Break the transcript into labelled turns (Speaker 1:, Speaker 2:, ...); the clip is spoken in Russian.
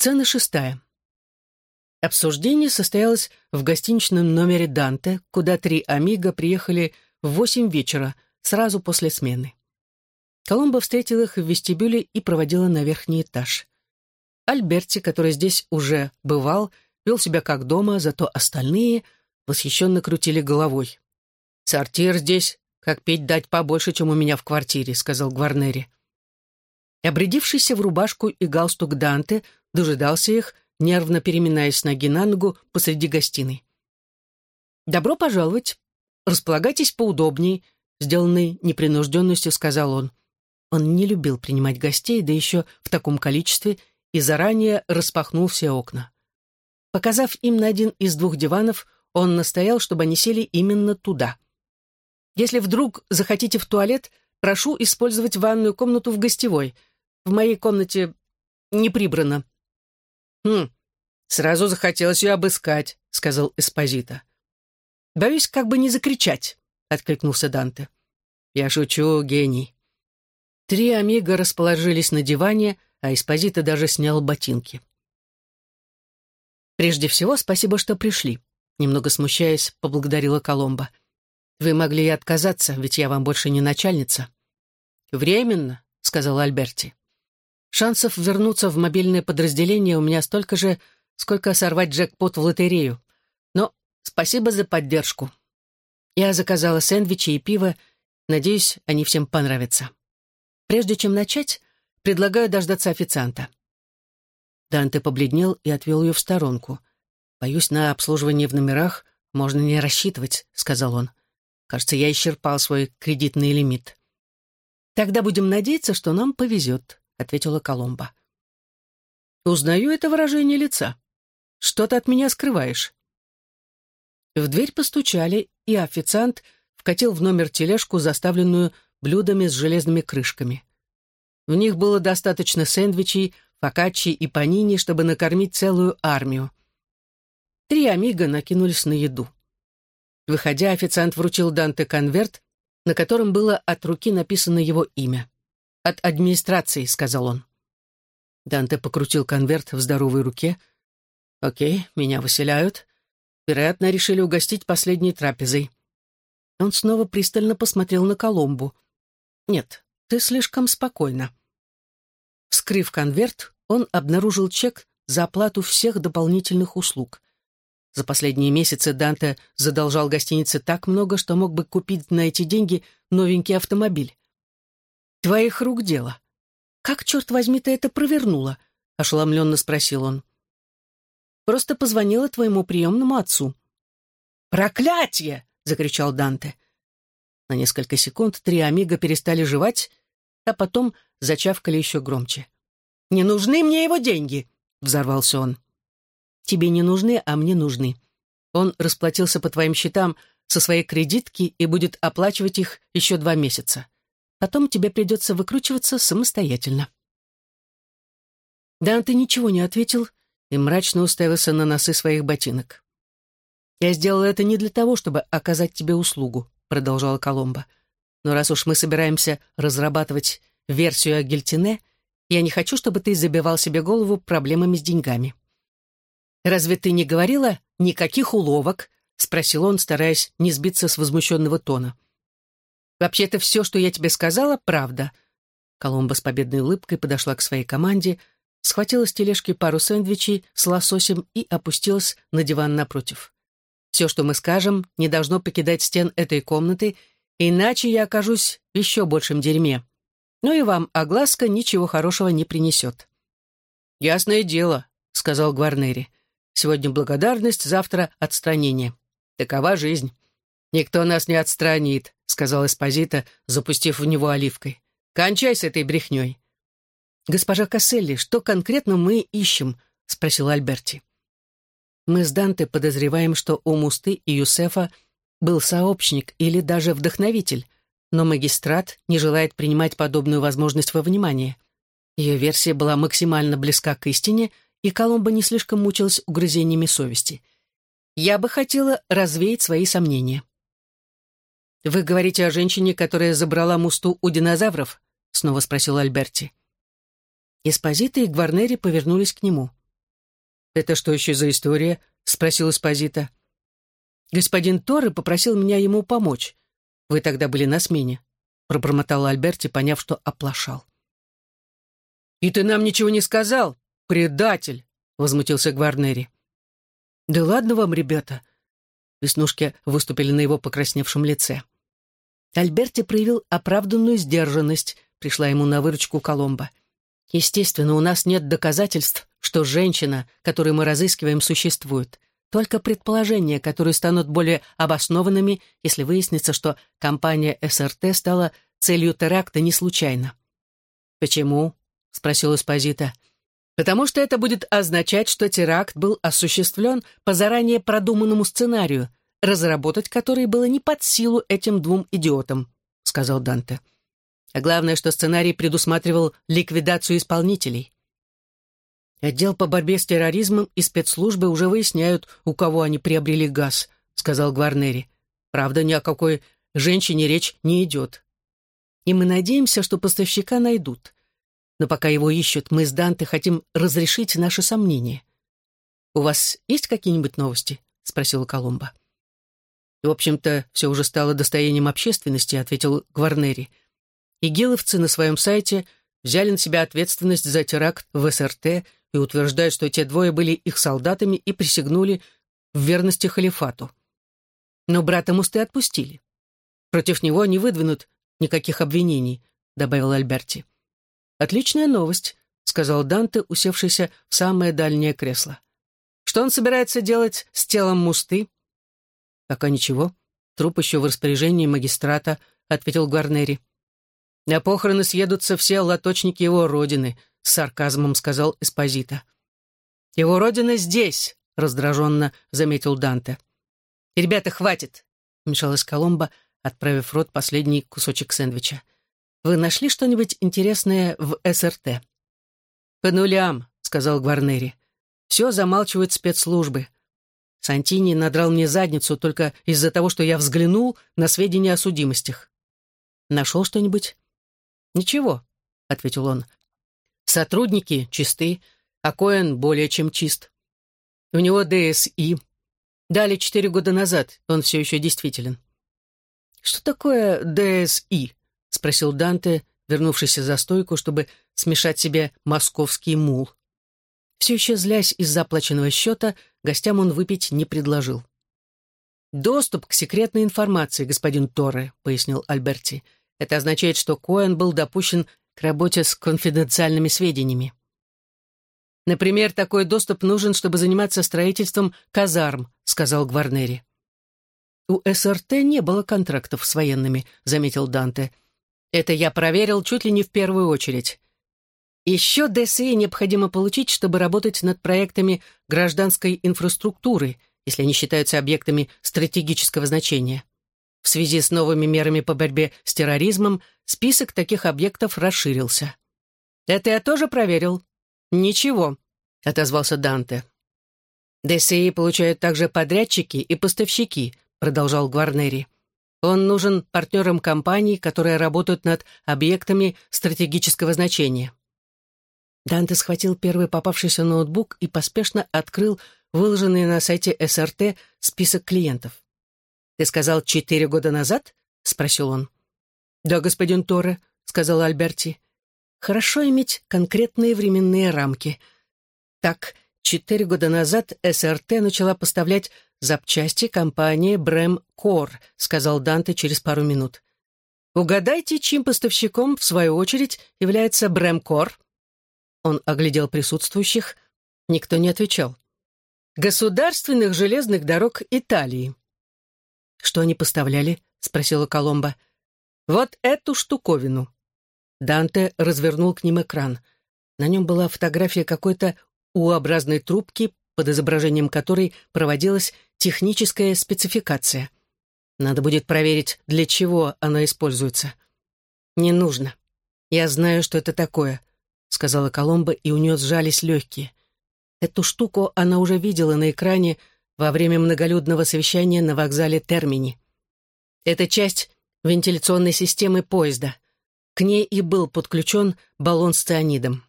Speaker 1: Сцена шестая. Обсуждение состоялось в гостиничном номере Данте, куда три амиго приехали в восемь вечера, сразу после смены. Коломбо встретил их в вестибюле и проводила на верхний этаж. Альберти, который здесь уже бывал, вел себя как дома, зато остальные восхищенно крутили головой. «Сортир здесь, как петь дать побольше, чем у меня в квартире», — сказал Гварнери. Обрядившийся в рубашку и галстук Данте дожидался их, нервно переминаясь ноги на ногу посреди гостиной. «Добро пожаловать. Располагайтесь поудобнее», — сделанной непринужденностью сказал он. Он не любил принимать гостей, да еще в таком количестве, и заранее распахнул все окна. Показав им на один из двух диванов, он настоял, чтобы они сели именно туда. «Если вдруг захотите в туалет, прошу использовать ванную комнату в гостевой. В моей комнате не прибрано». «Хм, сразу захотелось ее обыскать», — сказал Эспозита. «Боюсь, как бы не закричать», — откликнулся Данте. «Я шучу, гений». Три амиго расположились на диване, а Эспозита даже снял ботинки. «Прежде всего, спасибо, что пришли», — немного смущаясь, поблагодарила Коломба. «Вы могли и отказаться, ведь я вам больше не начальница». «Временно», — сказал Альберти. Шансов вернуться в мобильное подразделение у меня столько же, сколько сорвать джекпот в лотерею. Но спасибо за поддержку. Я заказала сэндвичи и пиво. Надеюсь, они всем понравятся. Прежде чем начать, предлагаю дождаться официанта. Данте побледнел и отвел ее в сторонку. «Боюсь, на обслуживание в номерах можно не рассчитывать», — сказал он. «Кажется, я исчерпал свой кредитный лимит». «Тогда будем надеяться, что нам повезет», — ответила Коломба. «Узнаю это выражение лица. Что ты от меня скрываешь?» В дверь постучали, и официант вкатил в номер тележку, заставленную блюдами с железными крышками. В них было достаточно сэндвичей, фокаччи и панини, чтобы накормить целую армию. Три амиго накинулись на еду. Выходя, официант вручил Данте конверт, на котором было от руки написано его имя. «От администрации», — сказал он. Данте покрутил конверт в здоровой руке. «Окей, меня выселяют. Вероятно, решили угостить последней трапезой». Он снова пристально посмотрел на Коломбу. «Нет, ты слишком спокойна». Вскрыв конверт, он обнаружил чек за оплату всех дополнительных услуг. За последние месяцы Данте задолжал гостинице так много, что мог бы купить на эти деньги новенький автомобиль. Твоих рук дело. Как, черт возьми, ты это провернула? Ошеломленно спросил он. Просто позвонила твоему приемному отцу. «Проклятие!» — закричал Данте. На несколько секунд три амиго перестали жевать, а потом зачавкали еще громче. «Не нужны мне его деньги!» — взорвался он. «Тебе не нужны, а мне нужны. Он расплатился по твоим счетам со своей кредитки и будет оплачивать их еще два месяца. Потом тебе придется выкручиваться самостоятельно». Данте ничего не ответил и мрачно уставился на носы своих ботинок. «Я сделала это не для того, чтобы оказать тебе услугу», — продолжала Коломба. «Но раз уж мы собираемся разрабатывать версию о Гельтине, я не хочу, чтобы ты забивал себе голову проблемами с деньгами». «Разве ты не говорила никаких уловок?» — спросил он, стараясь не сбиться с возмущенного тона. «Вообще-то все, что я тебе сказала, правда». Коломба с победной улыбкой подошла к своей команде, схватила с тележки пару сэндвичей с лососем и опустилась на диван напротив. «Все, что мы скажем, не должно покидать стен этой комнаты, иначе я окажусь в еще большем дерьме. Ну и вам огласка ничего хорошего не принесет». «Ясное дело», — сказал Гварнери. «Сегодня благодарность, завтра отстранение. Такова жизнь». «Никто нас не отстранит», — сказал Эспозита, запустив в него оливкой. «Кончай с этой брехней». «Госпожа Касселли, что конкретно мы ищем?» — спросил Альберти. «Мы с Данте подозреваем, что у Мусты и Юсефа был сообщник или даже вдохновитель, но магистрат не желает принимать подобную возможность во внимание. Ее версия была максимально близка к истине, и Коломбо не слишком мучилась угрызениями совести. Я бы хотела развеять свои сомнения. «Вы говорите о женщине, которая забрала мусту у динозавров?» — снова спросил Альберти. Эспозита и Гварнери повернулись к нему. «Это что еще за история?» — спросил Эспозита. «Господин Торре попросил меня ему помочь. Вы тогда были на смене», — пробормотал Альберти, поняв, что оплошал. «И ты нам ничего не сказал, предатель!» — возмутился Гварнери. «Да ладно вам, ребята!» Веснушки выступили на его покрасневшем лице. Альберти проявил оправданную сдержанность, пришла ему на выручку Коломба. Естественно, у нас нет доказательств, что женщина, которую мы разыскиваем, существует. Только предположения, которые станут более обоснованными, если выяснится, что компания СРТ стала целью теракта не случайно. «Почему?» — спросил Эспозита. «Потому что это будет означать, что теракт был осуществлен по заранее продуманному сценарию, разработать который было не под силу этим двум идиотам», — сказал Данте. А главное, что сценарий предусматривал ликвидацию исполнителей. «Отдел по борьбе с терроризмом и спецслужбы уже выясняют, у кого они приобрели газ», — сказал Гварнери. «Правда, ни о какой женщине речь не идет. И мы надеемся, что поставщика найдут. Но пока его ищут, мы с Данте хотим разрешить наши сомнения. «У вас есть какие-нибудь новости?» — спросила Колумба. «В общем-то, все уже стало достоянием общественности», — ответил Гварнери. «Игиловцы на своем сайте взяли на себя ответственность за теракт в СРТ и утверждают, что те двое были их солдатами и присягнули в верности халифату. Но брата Мусты отпустили. Против него не выдвинут никаких обвинений», — добавил Альберти. «Отличная новость», — сказал Данте, усевшийся в самое дальнее кресло. «Что он собирается делать с телом Мусты?» «Пока ничего. Труп еще в распоряжении магистрата», — ответил Гварнери. «На похороны съедутся все латочники его родины», — с сарказмом сказал Эспозита. «Его родина здесь», — раздраженно заметил Данте. «Ребята, хватит», — вмешалась Коломба, отправив в рот последний кусочек сэндвича. «Вы нашли что-нибудь интересное в СРТ?» «По нулям», — сказал Гварнери. «Все замалчивают спецслужбы. Сантини надрал мне задницу только из-за того, что я взглянул на сведения о судимостях. «Нашел что-нибудь?» «Ничего», — ответил он. «Сотрудники чисты, а Коэн более чем чист. У него ДСИ. Дали четыре года назад, он все еще действителен». «Что такое ДСИ?» — спросил Данте, вернувшийся за стойку, чтобы смешать себе московский мул. Все еще злясь из заплаченного счета, гостям он выпить не предложил. «Доступ к секретной информации, господин Торре», — пояснил Альберти. «Это означает, что Коэн был допущен к работе с конфиденциальными сведениями». «Например, такой доступ нужен, чтобы заниматься строительством казарм», — сказал Гварнери. «У СРТ не было контрактов с военными», — заметил Данте. «Это я проверил чуть ли не в первую очередь. Еще ДСИ необходимо получить, чтобы работать над проектами гражданской инфраструктуры, если они считаются объектами стратегического значения. В связи с новыми мерами по борьбе с терроризмом список таких объектов расширился. «Это я тоже проверил». «Ничего», — отозвался Данте. «ДСИ получают также подрядчики и поставщики», — продолжал Гварнери. «Он нужен партнерам компаний, которые работают над объектами стратегического значения». Данте схватил первый попавшийся ноутбук и поспешно открыл выложенный на сайте СРТ список клиентов. «Ты сказал, четыре года назад?» — спросил он. «Да, господин Торе», — сказал Альберти. «Хорошо иметь конкретные временные рамки. Так, четыре года назад СРТ начала поставлять запчасти компании Брэм Кор», — сказал Данте через пару минут. «Угадайте, чьим поставщиком, в свою очередь, является Брэм Кор?» Он оглядел присутствующих. Никто не отвечал. «Государственных железных дорог Италии». «Что они поставляли?» — спросила Коломба. «Вот эту штуковину». Данте развернул к ним экран. На нем была фотография какой-то U-образной трубки, под изображением которой проводилась техническая спецификация. Надо будет проверить, для чего она используется. «Не нужно. Я знаю, что это такое. — сказала Коломба, и у нее сжались легкие. Эту штуку она уже видела на экране во время многолюдного совещания на вокзале Термини. Это часть вентиляционной системы поезда. К ней и был подключен баллон с цианидом.